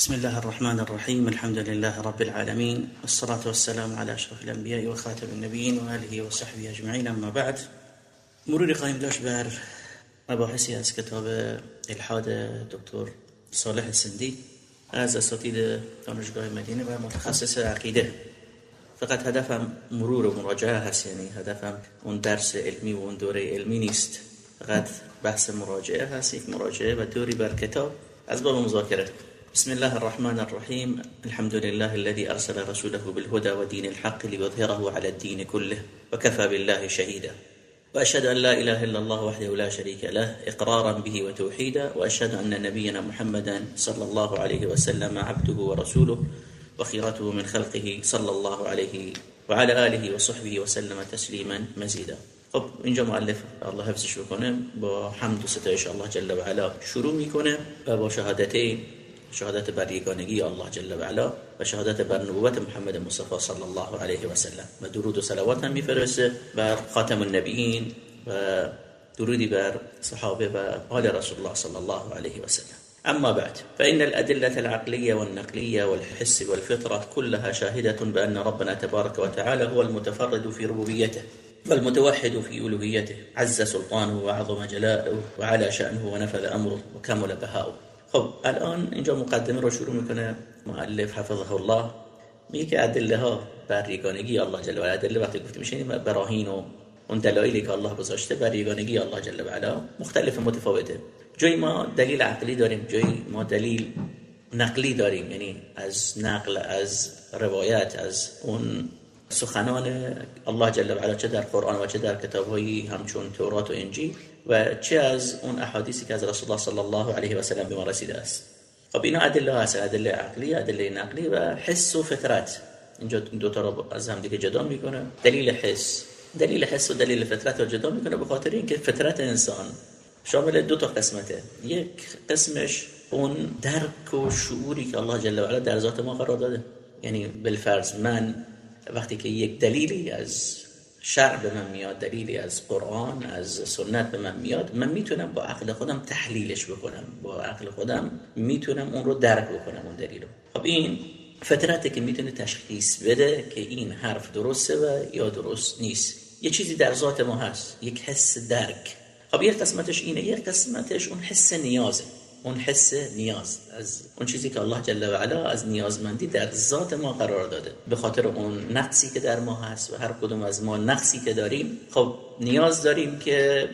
بسم الله الرحمن الرحيم الحمد لله رب العالمين والصلاة والسلام على أشرف الأنبياء وخاتم النبيين وآله وصحبه أجمعين أما بعد مرور قائم داشت بر مباحثی از کتاب الحاد دکتر صالح سندی از اساتید دانشگاه مدینه و متخصص عقیده فقط هدفم مرور و مراجعه هست یعنی هدفم اون درس علمی و اون دوره علمی نیست فقط بحث مراجعه هست یک مراجعه و دوری بر کتاب از باب مذاکره بسم الله الرحمن الرحيم الحمد لله الذي أرسل رسوله بالهدى ودين الحق ليظهره على الدين كله وكفى بالله شهيدا وأشهد أن لا إله إلا الله وحده لا شريك له إقرارا به وتوحيدا وأشهد أن نبينا محمدا صلى الله عليه وسلم عبده ورسوله وخيرته من خلقه صلى الله عليه وعلى آله وصحبه وسلم تسليما مزيدا خب اینجا مؤلف الله حفظش بکنه با حمد و ستایش الله جل و علا شروع میکنه و با شهادتین شهادت بر یگانگی الله جل و علا و شهادت بر نبوت محمد مصطفی صلی الله علیه و سلم. و درود و صلوات هم میفرسته بر خاتم النبیین و درودی بر صحابه و آل رسول الله صلی الله علیه و سلم. أما بعد فإن الأدلة العقلية والنقلية والحس والفطرة كلها شاهدة بأن ربنا تبارك وتعالى هو المتفرد في ربوبيته والمتوحد في ألوهيته. عز سلطانه وعظم جلاله وعلى شأنه ونفذ أمره وكمل بهاؤه. خب الان اینجا مقدمه رو شروع می‌کنه معلف حفظه الله. میگه که ادله ها بر یگانگی الله جل و علا ادله وقتی گفته میشه براهین و اون دلایلی که الله گذاشته بر یگانگی الله جل و علا مختلف متفاوته. جایی ما دلیل عقلی داریم جایی ما دلیل نقلی داریم. یعنی از نقل از روایت از اون سخنان الله جل و علا چه در قرآن و چه در کتابهایی همچون تورات و انجیل. و چه از اون احادیثی که از رسول الله صلی الله علیه و سلم به ما رسیده است. خب اینا ادله هست ادله عقلی ادله نقلی و حس و فطرت. اینجا دو تا رو از هم دیگه جدا می‌کنه. دلیل حس. دلیل حس و دلیل فطرت رو جدا می‌کنه به خاطر اینکه فطرت انسان شامل دو تا قسمته. یک قسمش اون درک و شعوری که الله جل و علا در ذات ما قرار داده. یعنی بالفرض من وقتی که یک دلیلی از شرع به من میاد دلیلی از قرآن از سنت به من میاد من می‌تونم با عقل خودم تحلیلش بکنم. با عقل خودم می‌تونم اون رو درک بکنم اون دلیل رو. خب این فطرته که می‌تونه تشخیص بده که این حرف درسته و یا درست نیست. یه چیزی در ذات ما هست یک حس درک. خب یک قسمتش اینه یک قسمتش اون حس نیازه. اون حس نیاز از اون چیزی که الله جل و علا از نیازمندی در ذات ما قرار داده. به خاطر اون نقصی که در ما هست و هر کدوم از ما نقصی که داریم خب نیاز داریم که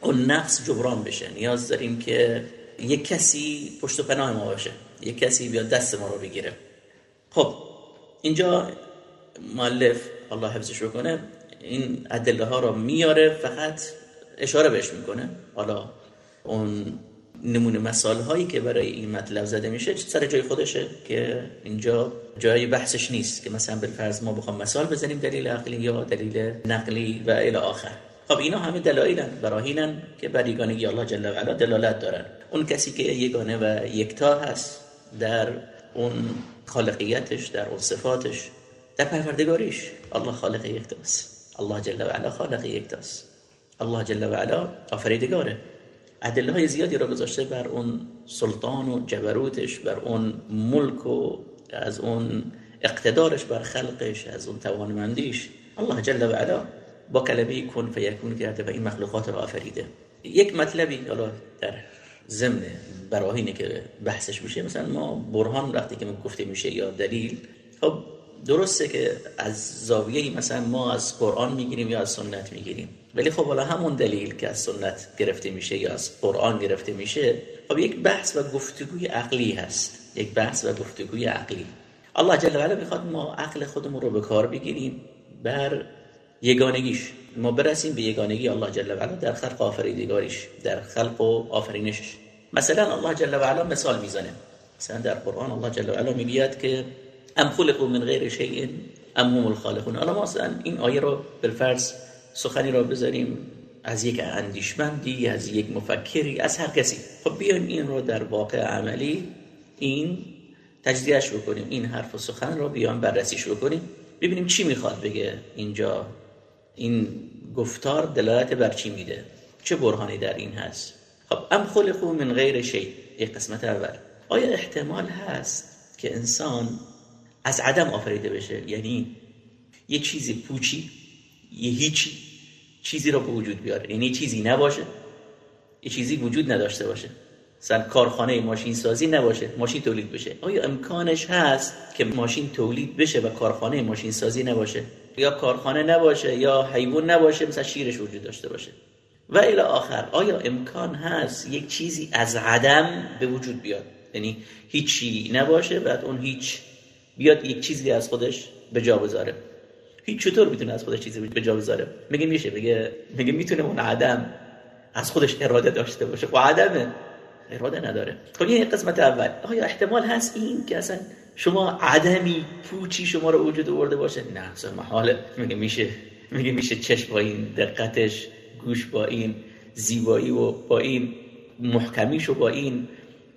اون نقص جبران بشه. نیاز داریم که یک کسی پشت و پناه ما باشه. یک کسی بیاد دست ما رو بگیره. خب اینجا مؤلف الله حفظش بکنه این ادله ها رو میاره فقط اشاره بهش می‌کنه. حالا اون نمونه مثال هایی که برای این مطلب زده میشه سر جای خودشه که اینجا جای بحثش نیست که مثلا بالفرض ما بخوام مثال بزنیم دلیل عقلی یا دلیل نقلی و الی آخر. خب اینا همه دلایلن براهینن که بر یگانگی الله جل و علا دلالت دارن. اون کسی که یگانه و یکتا هست در اون خالقیتش در اون صفاتش در پروردگاریش الله خالق یکتاست. الله جل و علا خالق یکتاست. الله جل و علا آفریدگاره. ادله های زیادی را گذاشته بر اون سلطان و جبروتش بر اون ملک و از اون اقتدارش بر خلقش از اون توانمندیش. الله جل و علا با کلمه کن فیکون کرده و این مخلوقات را آفریده. یک مطلبی حالا در ضمن براهینه که بحثش میشه مثلا ما برهان وقتی که گفته میشه یا دلیل خب درسته که از زاویه مثلا ما از قرآن می‌گیریم یا از سنت می‌گیریم. ولی خب حالا همون دلیل که از سنت گرفته میشه یا از قرآن گرفته میشه خب یک بحث و گفتگوی عقلی هست. یک بحث و گفتگوی عقلی. الله جل و علا می‌خواد ما عقل خودمون رو به کار بگیریم بر یگانگیش. ما برسیم به یگانگی الله جل و علا در خلق آفریدگاریش در خلق و آفرینشش. مثلا الله جل و علا مثال می‌زنه. مثلا در قرآن الله جل و علا می‌گوید که ام خلقوا من غیر شیء ام هم الخالقون حالا مثلا این آیه رو بالفرض سخنی را بذاریم از یک اندیشمندی از یک مفکری از هر کسی. خب بیایم این رو در واقع عملی این تجزیهش بکنیم این حرف و سخن رو بیان بررسیش بکنیم. ببینیم چی می‌خواد بگه اینجا. این گفتار دلالت بر چی میده؟ چه برهانی در این هست؟ خب ام خلقو من غیر شی. یک قسمت اول. آیا احتمال هست که انسان از عدم آفریده بشه؟ یعنی یه چیزی پوچی یه هیچی چیزی رو به وجود بیاره. یعنی چیزی نباشه یه چیزی وجود نداشته باشه. مثلا کارخانه ماشین سازی نباشه ماشین تولید بشه. آیا امکانش هست که ماشین تولید بشه و کارخانه ماشین سازی نباشه؟ یا کارخانه نباشه یا حیوان نباشه مثلا شیرش وجود داشته باشه. و الی آخر آیا امکان هست یک چیزی از عدم به وجود بیاد؟ یعنی هیچی نباشه بعد اون هیچ بیاد یک چیزی از خودش به جا بذاره. هیچ چطور می‌تونه از خودش چیزی به جا بذاره؟ میگه میشه میگه میگه می‌تونه اون عدم از خودش اراده داشته باشه. و عدمه اراده نداره. خب این قسمت اول. آیا احتمال هست این که اصلا شما عدمی پوچی شما رو وجود آورده باشه؟ نه اصلا محاله. میگه میشه میگه میشه چشم با این دقتش گوش با این زیبایی و با این محکمیش و با این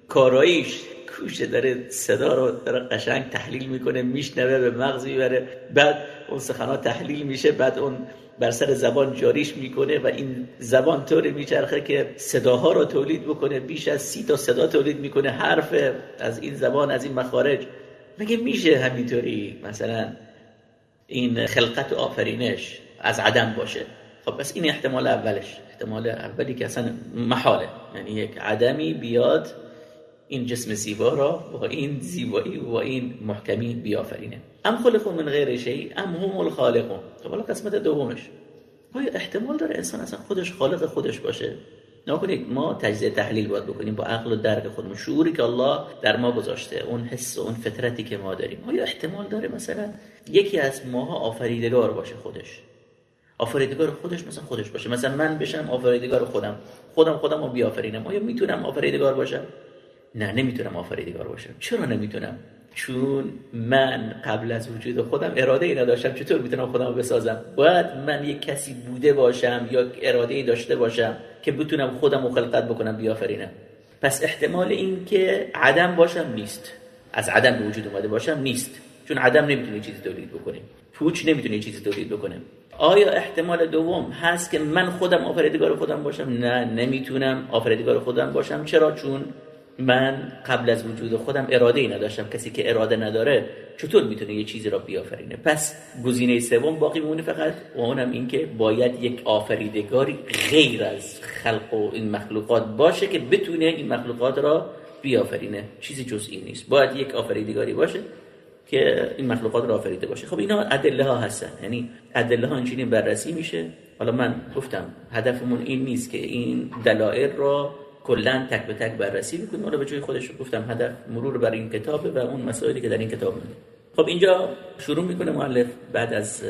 کاراییش. کوشه داره صدا رو داره قشنگ تحلیل می‌کنه میشنوه به مغز می‌بره. بعد اون سخنات تحلیل میشه بعد اون بر سر زبان جاریش می‌کنه و این زبان طوری میچرخه که صداها رو تولید بکنه بیش از سی تا صدا تولید می‌کنه حرف از این زبان از این مخارج. مگه میشه همینطوری مثلا این خلقت آفرینش از عدم باشه؟ خب بس این احتمال اولش. احتمال اولی که اصلا محاله. یعنی یک عدمی بیاد این جسم زیبا را با این زیبایی و این محکمی بیافرینه. ام خلقون من غیر شیء ام هم الخالقون. خب حالا قسمت دومش. آیا احتمال داره انسان اصلا خودش خالق خودش باشه؟ نکنید ما تجزیه تحلیل باید بکنیم با عقل و درک خودمون. شعوری که الله در ما گذاشته اون حس و اون فطرتی که ما داریم. آیا احتمال داره مثلا یکی از ماها آفریدگار باشه خودش؟ آفریدگار خودش مثلا خودش باشه. مثلا من بشم آفریدگار خودم. خودم خودم رو بیافرینم. آیا می‌تونم آفریدگار باشم؟ نه نمی‌تونم آفریدگار باشم. چرا نمی‌تونم؟ چون من قبل از وجود خودم اراده ای نداشتم چطور می‌تونم خودم رو بسازم. باید من یک کسی بوده باشم یا اراده ای داشته باشم که بتونم خودم رو خلقت بکنم بیافرینم. پس احتمال این که عدم باشم نیست. از عدم به وجود اومده باشم نیست. چون عدم نمی‌تونه چیزی تولید بکنه. پوچ نمی‌تونه چیزی تولید بکنه. آیا احتمال دوم هست که من خودم آفریدگار خودم باشم؟ نه نمی‌تونم آفریدگار خودم باشم. چرا؟ چون من قبل از وجود خودم اراده ای نداشتم. کسی که اراده نداره چطور می‌تونه یه چیزی را بیافرینه؟ پس گزینه سوم باقی میمونه فقط و اونم این که باید یک آفریدگاری غیر از خلق و این مخلوقات باشه که بتونه این مخلوقات را بیافرینه. چیزی جزئی نیست. باید یک آفریدگاری باشه که این مخلوقات را آفریده باشه. خب اینا ادله ها هستن. یعنی ادله ها اینجوری بررسی میشه. حالا من گفتم هدفمون این نیست که این دلایل را کلا تک به تک بررسی بکنیم حالا به جای خودش گفتم هدف مرور بر این کتابه و اون مسائلی که در این کتاب میده خب اینجا شروع می‌کنه مؤلف بعد از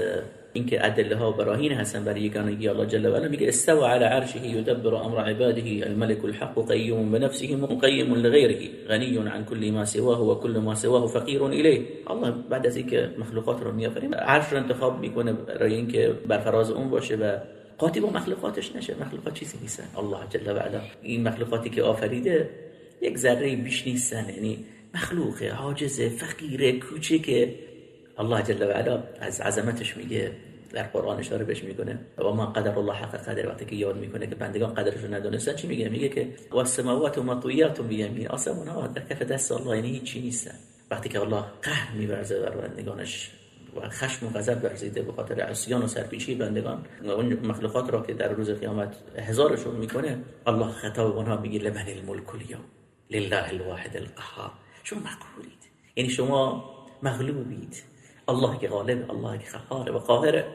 اینکه ادله ها براهین هستن برای یگانگی الله جل و علا میگه استوى على عرشه يدبر امر عباده الملك الحق قيوم بنفسه مقيم لغيره غني عن كل ما سواه وكل ما سواه فقير اليه الله بعد از اینکه مخلوقات رو میآفرینه عرش رو انتخاب می‌کنه برای اینکه بر فراز اون باشه و قاطی با مخلوقاتش نشه. مخلوقات چیزی نیستن. الله جل و علا این مخلوقاتی که آفریده یک ذره بیش نیستن. یعنی مخلوق عاجز فقیر کوچکه الله جل و علا از عظمتش میگه در قرآن اشاره بهش می‌کنه و ما قدر الله حق قدر. وقتی که یاد می‌کنه که بندگان قدرش رو ندونستن چی میگه؟ میگه که والسماوات مطویات بیمین آسمان ها در کف دست الله یعنی هیچی نیستن. وقتی که الله قهر میورزه بر بندگانش خشم و غضب ورزیده به خاطر عصیان و سرپیچی بندگان اون مخلوقات را که در روز قیامت هزارشون می‌کنه الله خطاب اونها میگه لمن الملک اليوم لله الواحد القهار. شما مقهورید. یعنی شما مغلوبید. الله که غالب الله که قهار و قاهره.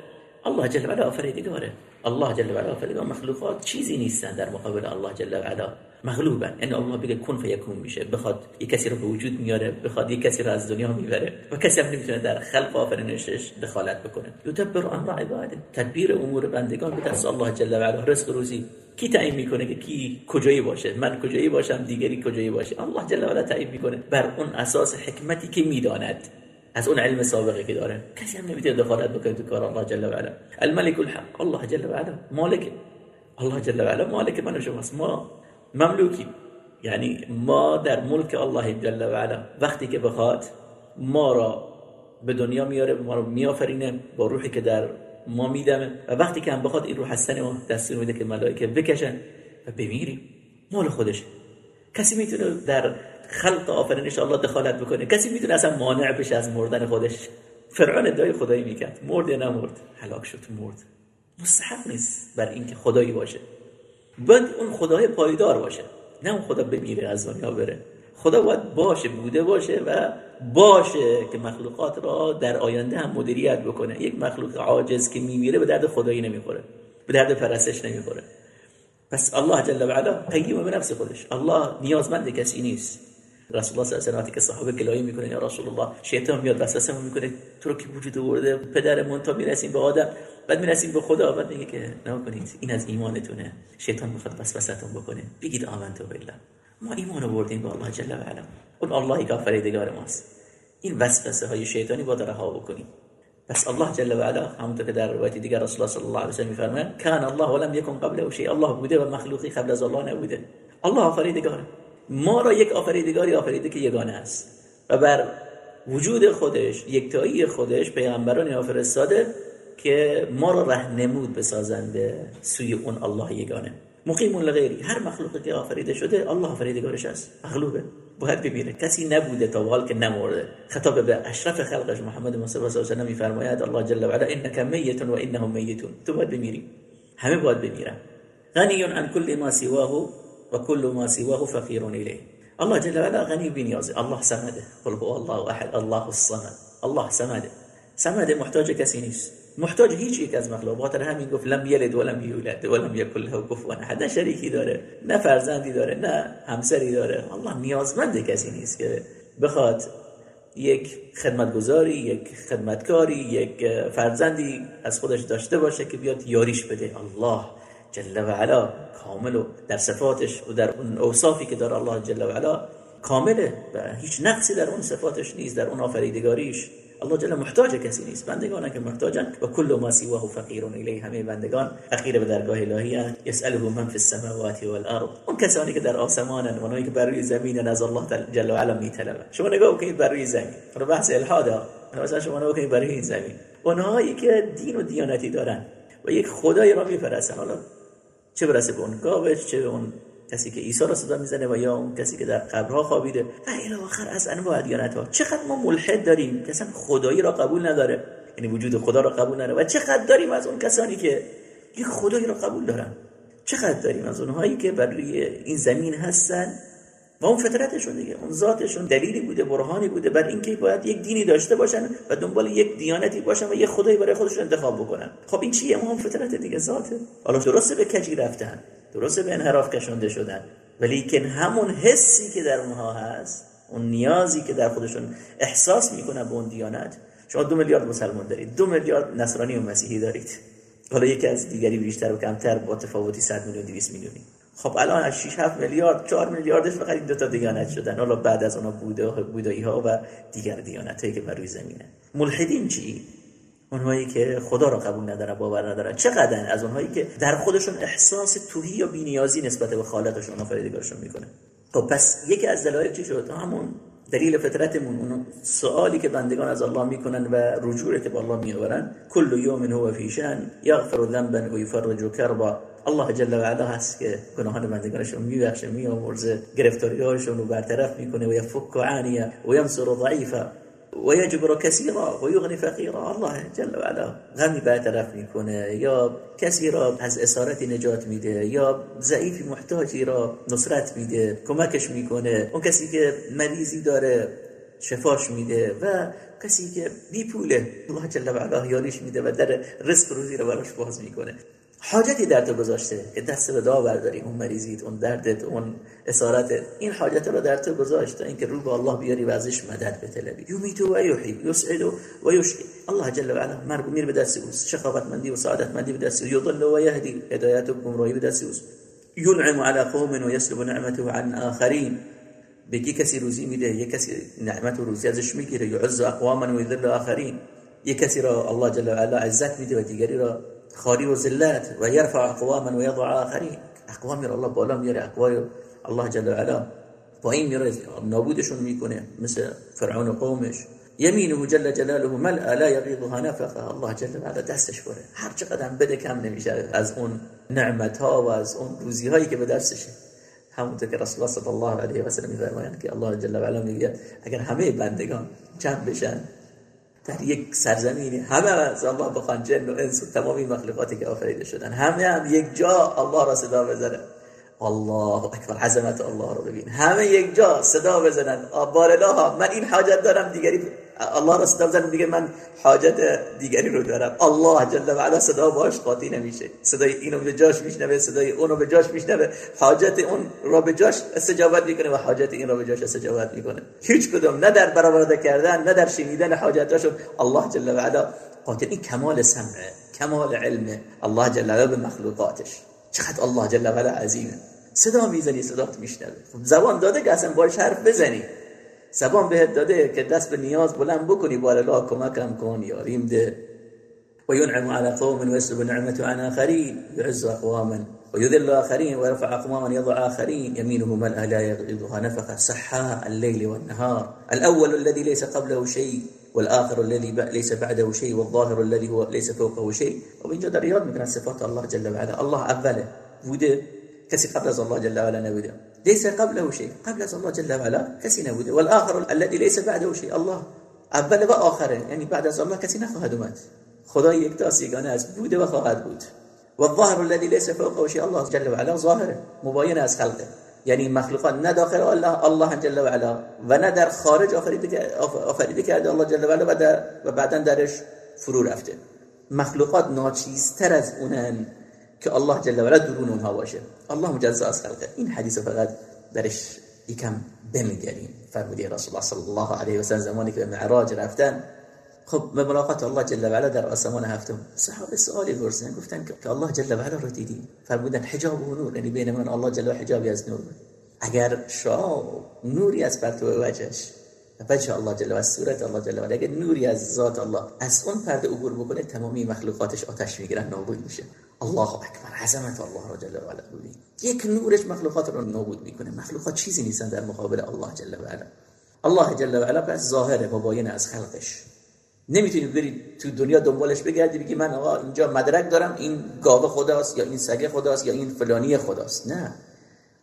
الله جل و آفریدگاره. الله جل و علا مخلوقات چیزی نیستن در مقابل الله جل و علا مغلوبن. یعنی الله بگه کن فیکون میشه. بخواد یک کسی رو به وجود میاره بخواد یک کسی رو از دنیا می‌بره و کسی هم نمی‌تونه در خلق آفرینشش دخالت بکنه. یدبر امر عباده تدبیر امور بندگان به دست الله جل و علا رزق روزی. کی تعیین می‌کنه که کی کجایی باشه؟ من کجایی باشم؟ دیگری کجایی باشه؟ الله جل و علا تعیین می‌کنه. بر اون اساس حکمتی که می‌داند. از اون علم سابقه که داره. کسی هم نمی‌تونه دخالت بکنه تو کار الله جل و علا الملك الحق. الله جل و علا مالک. الله جل و علا مالک من و شماست. ما مملوکی یعنی ما در ملک الله جل و علا وقتی که بخواد ما را به دنیا میاره ما رو میآفرینه با روحی که در ما میدمه. و وقتی که هم بخواد این روح حسن ما دستور میده که ملائکه بکشن و بمیریم. مال خودشه. کسی می‌تونه در خلق آفرینش الله دخالت بکنه. کسی می‌تونه اصلا مانع بشه از مردن خودش. فرعون ادعای خدایی می‌کرد. مرد یا نمرد هلاک شد مرد. مستحق نیست بر اینکه خدایی باشه. باید اون خدای پایدار باشه. نه اون خدا بمیره از دنیا بره. خدا باید باشه بوده باشه و باشه که مخلوقات را در آینده هم مدیریت بکنه. یک مخلوق عاجز که میمیره به درد خدایی نمی‌خوره. به درد پرستش نمی‌خوره. پس الله جل و علا قیوم به نفس خودش. الله نیازمند کسی نیست. رسول الله صلی الله که صحابه گلایه می‌کنه یا رسول الله شیطان میاد وسوسه می‌کنه تو رو که وجود آورده پدرمون تا می‌رسیم به آدم بعد می‌رسیم به خدا بعد میگه که نه کنید این از ایمانتونه شیطان می‌خواد وسوسهتون بکنه بگید آمنت بالله ما ایمان آوردیم به الله جل و علا اون اللهی که آفریدگار ماست این وسوسه های شیطانی با رها بکنیم بس الله جل و علا همونطور که در روایت دیگر رسول الله صلی الله علیه و سلم میفرمایند کان الله ولم یکن قبله شیء الله بوده و مخلوقی قبل از الله نبوده الله آفریدگاره ما را یک آفریدگاری آفریده که یگانه است. و بر وجود خودش یکتایی خودش پیغمبرانی آفرستاده که ما را رهنمود بسازند به سوی اون الله یگانه. مقیم لغیری. هر مخلوقی که آفریده شده الله آفریدگارش است. مغلوبه. باید بمیره کسی نبوده تا حال که نمرده. خطاب به اشرف خلقش محمد مصطفی صلی الله علیه و میفرماید الله جل و علا انک میت و انهم میتون. تو باید بمیری. همه باید بمیرن. غنی عن كل ما سواه و كل ما سواه فقیر الیه. الله جل و علا غنی بنیازه. الله سمده قل هو الله احد. الله الصمد. الله سمده سمده محتاج کسی نیست. محتاج هیچ یک از مخلوقات. همین گفت لم یلد ولم یولد ولم یکن له کفوا احد. شریکی داره نه فرزندی داره نه همسری داره. الله نیازمند کسی نیست که بخواد یک خدمتگزاری یک خدمتکاری یک فرزندی از خودش داشته باشه که بیاد یاریش بده. الله جل و علا کامل و در صفاتش و در اون اوصافی که داره الله جل و علا کامله و هیچ نقصی در اون صفاتش نیست در اون آفریدگاریش. الله جل محتاج کسی نیست. بندگان که محتاجن. و کل ما سواه فقیر الیه. همه بندگان فقیر به درگاه الهی یساله من فی السماوات والارض اون کسانی که در آسمانن اونایی که بر روی زمینن از الله جل و علا میطلبن. شما نگاه کنید بر روی زمین. رو بحث الحاد مثلا شما نگاه کنید بر روی زمین. اونهایی که دین و دیانتی دارن و یک خدای را میپرستن. حالا چه برسه به اون گاوش چه به اون کسی که عیسی را صدا می‌زنه و یا اون کسی که در قبرها خوابیده. و الی آخر از انواع ادیانت ها. چقدر ما ملحد داریم که اصلا خدایی را قبول نداره. یعنی وجود خدا را قبول نداره. و چقدر داریم از اون کسانی که یک خدایی را قبول دارن. چقدر داریم از اونهایی که بر روی این زمین هستن. و اون فطرتشون دیگه اون ذاتشون دلیلی بوده برهانی بوده. بر اینکه باید یک دینی داشته باشن و دنبال یک دیانتی باشن و یک خدایی برای خودشون انتخاب بکنن. خب این چیه؟ هم فطرت دیگه ذاته. حالا درسته به کجی رفتن درسته به انحراف کشانده شدن ولی همون حسی که در اونها هست اون نیازی که در خودشون احساس می‌کنن به اون دیانت شما دو میلیارد مسلمان دارید دو میلیارد نصرانی و مسیحی دارید. حالا یکی از دیگری بیشتر و کمتر با تفاوتی 100 میلیون 200 میلیونی. خب الان از 6 7 میلیارد 4 میلیاردش فقط این دو تا دیانت شدن. حالا بعد از اونها بوده بودایی ها و دیگر دیانت هایی که بر روی زمینه. ملحدین چی؟ اونهایی که خدا را قبول ندارن باور ندارن چقدر؟ از اونهایی که در خودشون احساس توهی یا بینیازی نسبت به خالقشون آفریدگارشون می‌کنه. خب پس یکی از دلایل چی شد؟ همون دلیل فطرتمون اون سوالی که بندگان از الله می‌کنن و رجوع که به الله میآورن. کل یوم هو فی شان یغفر ذنبا و یفرج کربا. الله جل و علا هست که گناهان بندگانش رو میبخشه میامرزه گرفتاری هاشون رو برطرف می‌کنه و یفک عانیه و ینصر ضعیفا و یجبر کثیرا و یغنی فقیرا. الله جل و علا غمی برطرف می‌کنه یا کسی را از اسارتی نجات میده یا ضعیفی محتاجی را نصرت میده کمکش می‌کنه. اون کسی که مریضی داره شفاش میده و کسی که بی پوله الله جل و علا یاریش میده و در رزق روزی رو براش باز می‌کنه. حاجتی در تو گذاشته که دست به دعا برداری اون مریضیت اون دردت اون اسارتت. این حاجت رو در تو گذاشته اینکه رو به الله بیاری و ازش مدد بطلبی یمیتو و یحیی یسعد و یشقی الله جل و علا مرگ میر به دست اوست. شقاوت مندی و سعادت مندی به دست یضل و یهدی هدایت و گمراهی به دست اوست. ينعم على قوم و یسلب نعمته عن آخرین. به کسی روزی میده؟ یک کسی نعمت و روزی ازش می‌گیره. یعز اقواما و یذل آخرین. یک کسی را الله جل و علا عزت میده و دیگری را خاری و ذلت و یرفع اقواما و یضع آخرین اقوامی را الله بالا میاره اقوای الله جل و علا پایین میاره نابودشون می‌کنه مثل فرعون و قومش. یمینه جل جلاله ملأ لا یغیضها نفقه. الله جل و علا دستش بره. هر چقدر بده کم نمیشه از اون نعمت ها و از اون روزی هایی که به دستشه. همونطور که رسول الله صلی الله علیه و سلم میفرمایند که الله جل و علا میگه اگر همه بندگان جمع بشن در یک سرزمینی. همه از الله بخوان جن و انس و تمامی مخلوقاتی که آفریده شدن. همه هم یک جا الله را صدا بزنن. الله اکبر. عظمت الله رو ببین. همه یک جا صدا بزنن. بارلاها من این حاجت دارم دیگری الله را صدا دیگه من حاجت دیگری رو دارم. الله جل و علا صدا باش قاطی نمیشه. صدای اینو به جاش میشنوه صدای اونو به جاش میشنوه. حاجت اون را به جاش استجابت می‌کنه و حاجت این را به جاش استجابت می‌کنه. هیچ کدوم نه در برآورده کردن نه در شنیدن حاجتاشون الله جل و علا. قاطی این کمال سمعه کمال علم الله جل و به مخلوقاتش. چقدر الله جل و علا عظیمه. صدا می‌زنی صدات میشنوه. خب زبان داده که اصلا باش حرف بزنی. زبان بهت داده که دست به نیاز بلند بکنی بار الله کمکم کن یاریم ده. وينعم على قوم ويسلب النعمة عن آخرين يعز أقواما ويذل آخرين ويرفع أقواما يضع آخرين يمينه من لا يغضها نفخ سحاء الليل والنهار. الأول الذي ليس قبله شيء والآخر الذي ليس بعده شيء والظاهر الذي هو ليس فوقه شيء. وبين در رياض من صفات الله جل وعلا الله أوله بوده. كسي قبل الله جل وعلا نبوده. ليس قبله شيء. قبل الله جل وعلا كسي نبوده والآخر الذي ليس بعده شيء. الله. اول و آخره یعنی بعد از الله کسی نخواهد اومد خدا یک تا سیگانه است. بوده و خواهد بود. و الظاهر الذي ليس فوقه شيء. الله جل وعلا ظاهره مباین از خلقه. یعنی مخلوقات نه داخل الله الله جل وعلا. و نه در خارج آفریده کرده الله جل وعلا و, در و بعدا درش فرو رفته. مخلوقات ناچیزتر از اونن. که الله جل وعلا درون اونها باشه. الله مجزا از خلقه این حدیث فقط درش یکم بمیگریم. فرمودی رسول الله صلی الله علیه و سلم زمانی که به معراج رفتن. خب به ملاقات الله جل وعلا در آسمان هفتم. صحابه سوالی پرسیدن. گفتن که الله جل وعلا رو دیدیم فرمودن حجاب و نور. یعنی بین من الله جل و حجابی از نور. اگر شاه نوری از پرتو وجهش وجه الله جل و صورت الله جل و اگر نوری از ذات الله از اون پرده عبور بکنه تمامی مخلوقاتش آتش می‌گیرن نابود میشه. الله اکبر عظمت الله را جل و علا. یک نورش مخلوقات رو نابود می‌کنه. مخلوقات چیزی نیستن در مقابل الله جل و علا. الله جل و علا پس ظاهره مباین از خلقش. نمی‌تونی بری تو دنیا دنبالش بگردی بگی من آقا اینجا مدرک دارم این گاوه خداست یا این سگه خداست یا این فلانی خداست. نه.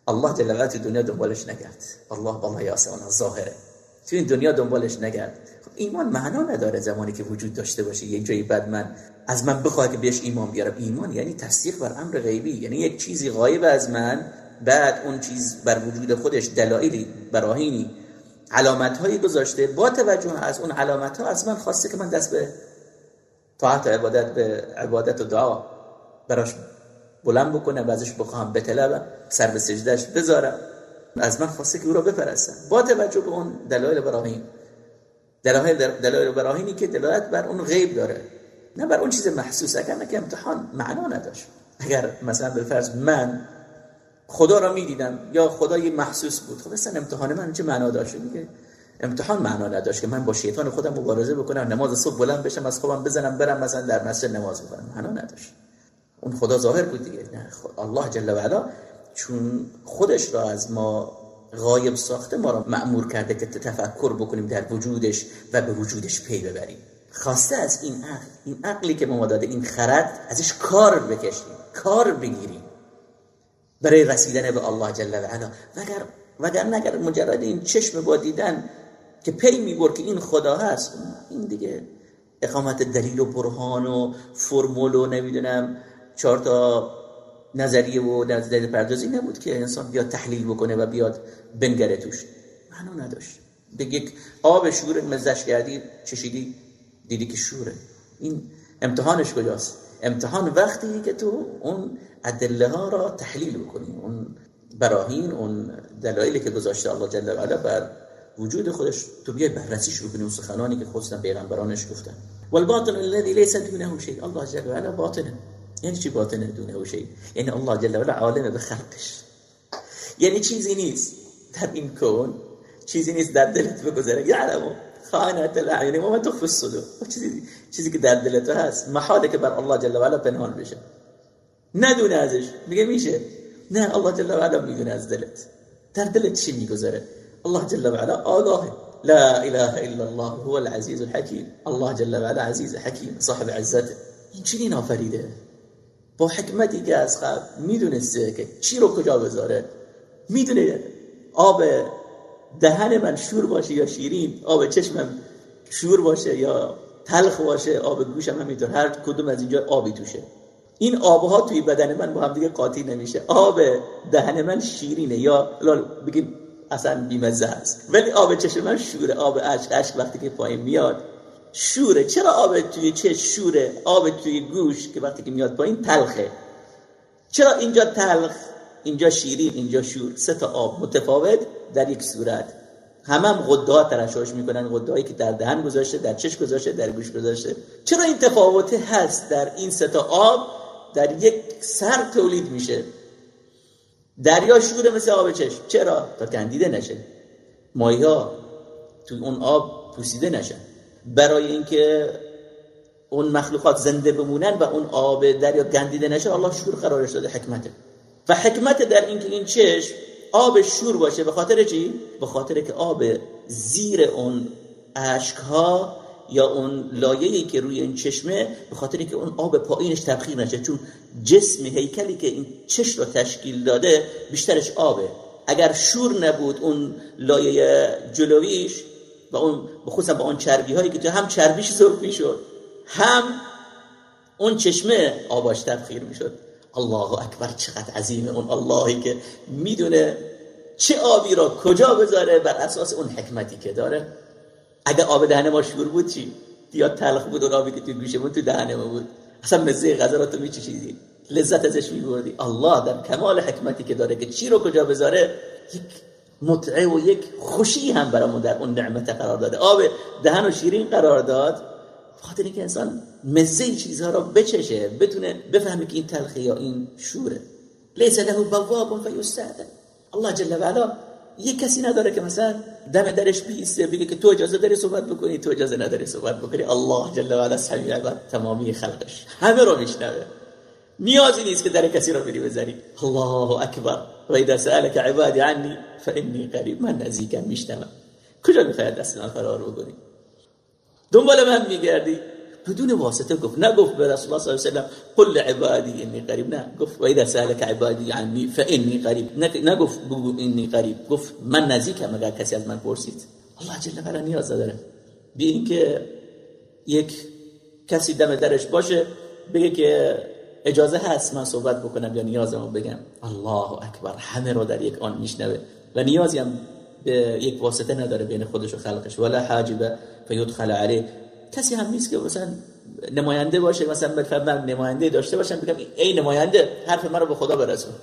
الله جل و علا تو دنیا دنبالش نگرد. الله با آسمان ظاهره. تو این دنیا دنبالش نگرد. خب ایمان معنا نداره زمانی که وجود داشته باشه. یک جایی بعد من از من بخواد که بهش ایمان بیارم. ایمان یعنی تصدیق بر امر غیبی. یعنی یک چیزی غایب از من بعد اون چیز بر وجود خودش دلایلی براهینی علامت هایی گذاشته. با توجه از اون علامت ها از من خواسته که من دست به طاعت عبادت به عبادت و دعا براش بلند بکنم و ازش بخواهم بطلبم سر به سجدش بذارم. از من خواسته که او را بپرستم. با توجه به اون دلایل براهین. دلایل دلایل براهینی که دلالت بر اون غیب داره. نه بر اون چیز محسوس اگر که امتحان معنا نداشت. اگر مثلا به فرض من خدا را می‌دیدم یا خدای محسوس بود خب اصلا امتحان من چه معنا داشت؟ میگه امتحان معنا نداشت که من با شیطان خودم مبارزه بکنم نماز صبح بلند بشم از خوابم بزنم برم مثلا در مسجد نماز بخونم. معنا نداشت. اون خدا ظاهر بود دیگه نه الله جل و علا چون خودش را از ما غایب ساخته ما را معمور کرده که تفکر بکنیم در وجودش و به وجودش پی ببریم. خواسته از این عقل این عقلی که ما داده این خرد ازش کار بکشیم کار بگیریم. برای رسیدن به الله جل و علا. وگر وگر نگر مجرد این چشم با دیدن که پی میبر که این خدا هست این دیگه اقامت دلیل و برهان و فرمول و نمی‌دونم چهار تا نظریه و نظریه پردازی نبود که انسان بیاد تحلیل بکنه و بیاد بنگره توش. معنا نداشت. بگه آب شور مزش کردی چشیدی دیدی که شوره. این امتحانش کجاست؟ امتحان وقتی که تو اون ادله ها را تحلیل بکنی. اون براهین اون دلایلی که گذاشته الله جل و علا بر وجود خودش تو بیای بررسیش بکنی اون سخنانی که خودشون پیغمبرانش گفتن. والباطن الذي ليس دونه شيء الله جل و علا باطنه. یعنی چی باطنه دونه شيء یعنی الله جل و علا عالم به خلقش. یعنی چیزی نیست. در این کون چیزی نیست در دلت بگذره. یعلمو خائنات الاعین و ما تخفی الصدور چیزی چیزی که در دلت هست محاله که بر الله جل و علا پنهان بشه. ندونه ازش. میگه میشه. نه الله جل و علا میدونه از دلت. در دلت چی میگذره؟ الله جل و علا آگاهه لا اله الا الله هو العزیز الحکیم. الله جل و علا عزیز حکیم صاحب عزته. این چنین با حکمتی که از قبل می‌دونسته که چی رو کجا بذاره. می‌دونه آب دهن من شور باشه یا شیرین آب چشمم شور باشه یا تلخ باشه آب گوشم همینطور هر کدوم از اینجا آبی توشه. این آبها توی بدن من با هم دیگه قاطی نمیشه. آب دهن من شیرینه یا بگیم اصلا بیمزه هست ولی آب چشم من شوره آب عشق عشق وقتی که پایین میاد شوره. چرا آب توی چشم شوره؟ آب توی گوش که وقتی که میاد پایین تلخه. چرا اینجا تلخ؟ اینجا شیرین اینجا شور. سه تا آب متفاوت در یک صورت. همه هم غده ها ترشحش می‌کنن. غده که در دهن گذاشته در چشم گذاشته در گوش گذاشته. چرا این تفاوت هست در این سه تا آب در یک سر تولید میشه؟ دریا شوره مثل آب چشم. چرا؟ تا کندیده نشه. ماهی ها توی اون آب پوسیده نشن. برای اینکه اون مخلوقات زنده بمونن و اون آب دریا گندیده نشه الله شور قرارش داده حکمته. و حکمت در اینکه این چشم آب شور باشه به خاطر چی؟ به خاطر که آب زیر اون عشق ها یا اون لایه‌ای که روی این چشمه به خاطر که اون آب پایینش تبخیر نشه. چون جسم هیکلی که این چشم رو تشکیل داده بیشترش آبه. اگر شور نبود اون لایه جلویش و اون بخصوصا با اون چربی هایی که تو هم چربیش سرخ می‌شد هم اون چشمه آباش تبخیر می‌شد. الله اکبر چقدر عظیمه اون اللهی که می‌دونه چه آبی را کجا بذاره بر اساس اون حکمتی که داره. اگه آب دهن ما شور بود چی؟ یا تلخ بود اون آبی که تو گوشه بود تو دهن ما بود. اصلا مزه غذا رو تو میچشیدی لذت ازش میبردی. الله در کمال حکمتی که داره که چی رو کجا بذاره یک متعه و یک خوشی هم برامون در اون نعمت قرار داده. آب دهن و شیرین قرار داد. خاطر اینکه انسان مزه چیزها را بچشه بتونه بفهمه که این تلخه یا این شوره. لیس له بواب فیستعدن الله جل و علا یک کسی نداره که مثلا دم درش بیسته بگه که تو اجازه داری صحبت بکنی تو اجازه نداری صحبت بکنی. الله جل و علا سمیع و تمامی خلقش. همه رو میشنوه. نیازی نیست که در کسی رو بری بزنی. الله اکبر. و اذا سألك عبادی عنی فانی قریب. من نزدیکم میشنوم. کجا می‌خواید دست من فرار بکنی؟ دنبال من میگردی؟ بدون واسطه گفت. نگفت به رسول الله صلی الله علیه و قل لعبادی انی قریب. نه. گفت. و اذا سالك عبادی عنی فانی قریب. نگفت بگو انی قریب. گفت. من نزدیکم اگر کسی از من پرسید. الله جل و نیاز داره بی اینکه یک کسی دم درش باشه بگه که اجازه هست من صحبت بکنم یا نیازمو بگم؟ الله اکبر. همه رو در یک آن میشنوه. و نیازی هم به یک واسطه نداره بین خودش و خلقش. ولا حاجب فیدخل علیه. کسی هم نیست که مثلا نماینده باشه مثلا من نماینده داشته باشم بگم ای نماینده حرف من رو به خدا برسون.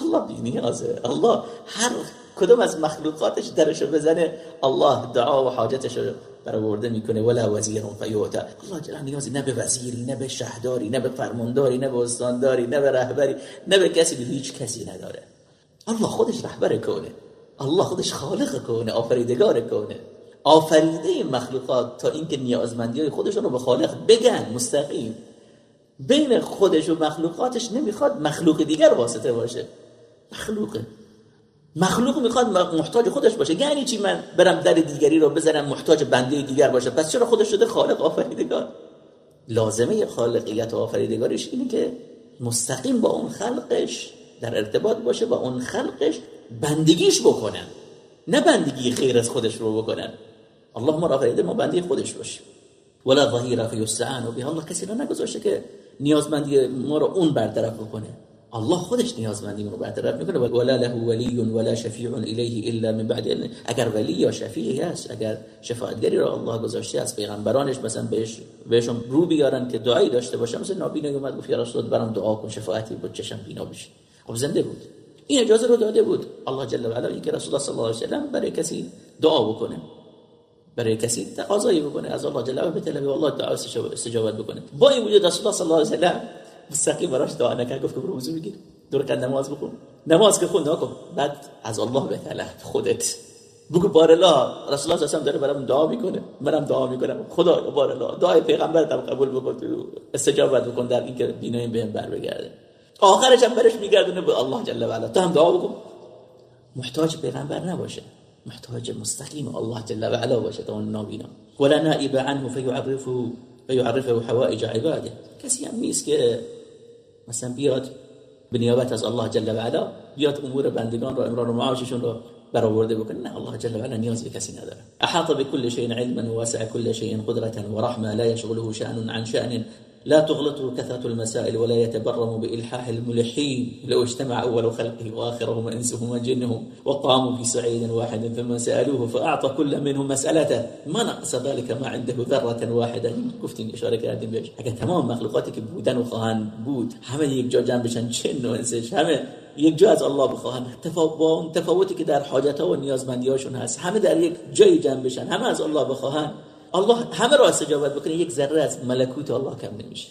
الله بی نیازه. الله هر کدوم از مخلوقاتش درشو بزنه؟ الله دعا و حاجتش رو برآورده می‌کنه. ولا وزیر فیوتا الله جل نیازی نه به وزیری نه به شهرداری نه به فرمانداری نه به استانداری نه به رهبری نه به کسی به هیچ کسی نداره. الله خودش رهبر کنه الله خودش خالق کنه آفریدگار کنه آفریده مخلوقات تا اینکه نیازمندی های خودشون رو به خالق بگن مستقیم. بین خودش و مخلوقاتش نمی‌خواد مخلوق دیگر واسطه باشه. مخلوقه. مخلوق می‌خواد محتاج خودش باشه. یعنی چی من برم در دیگری رو بزنم محتاج بنده دیگر باشه؟ پس چرا خودش شده خالق آفریدگار؟ لازمه خالقیت و آفریدگارش اینه که مستقیم با اون خلقش در ارتباط باشه با اون خلقش بندگیش بکنن. نه بندگی خیر از خودش رو بکنن. الله ما را ما بنده خودش باشیم. ولا ظهیر فی و به الله کسی نگذاشته که نیازمندی ما رو اون برطرف بکنه. الله خودش نیازمندی رو برطرف می‌کنه. ولا له ولی ولا شفیع الیه الا من بعد اگر ولی یا شفیعی هست اگر شفاعتگری رو الله گذاشته از پیغمبرانش مثلا بهش بهشون رو بیارن که دعایی داشته باشه مثلا نابینا اومد گفت یا رسول برام دعا کن شفاعتی بود چشم بینا بشه خب زنده بود. این اجازه رو داده بود. الله جل و علا اینکه رسول الله صلی الله علیه و سلم برای کسی دعا بکنه. برای کسی تقاضایی بکنه. از الله جل و علا بطلبه والله دعا استجابت بکنه. با این وجود رسول الله صلی الله علیه و سلم مستقیم براش دعا نکرد گفت که برو وضو بگیر. دور کن نماز بخون. نماز که خون نکن بعد از الله بطلب خودت. بگو بار الله رسول الله صلی داره برام دعا می‌کنه. منم دعا می‌کنم. خدا بار الله دعای پیغمبر هم قبول بکن استجابت بکن در اینکه دینای بهم بر بگرده. آخرش هم برش میگردونه به الله جل و علا. تو هم دعا بکن. محتاج پیغمبر نباشه. محتاج مستقیم الله جل و علا باشه. تا اون نابینا. ولا نائب عنه فيعرفه فيعرفه حوائج عباده. کسی هم نیست که مثلا بیاد به نیابت از الله جل و علا بیاد امور بندگان را امرار و معاششون رو برآورده بکنه. نه الله جل و علا نیاز به کسی نداره. احاط بكل شيء علما ووسع كل شيء قدرة ورحمة لا يشغله شأن عن شأن. لا تغلطه كثرة المسائل ولا يتبرم بإلحاح الملحين. لو اجتمع أول خلقه وآخرهم وإنسهم وجنهم وقاموا في سعيد واحد ثم سألوه فأعطى كل منهم مسألته. ما نقص ذلك ما عنده ذرة واحدة گفتین إشارة کردیم بهش اگر تمام مخلوقاتی که بودن بود. همه یک جا جمع بشن چن و انسش. یک جا از الله بخواهن. با اون تفاوتی که در حاجت ها و نیازمندی هاشون هست. همه در یک جای جمع بشن. همه از الله بخواهن. الله همه را استجابت بکنه. یک ذره از ملکوت الله کم نمیشه.